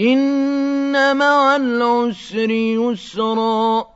إن مع العسر يسرا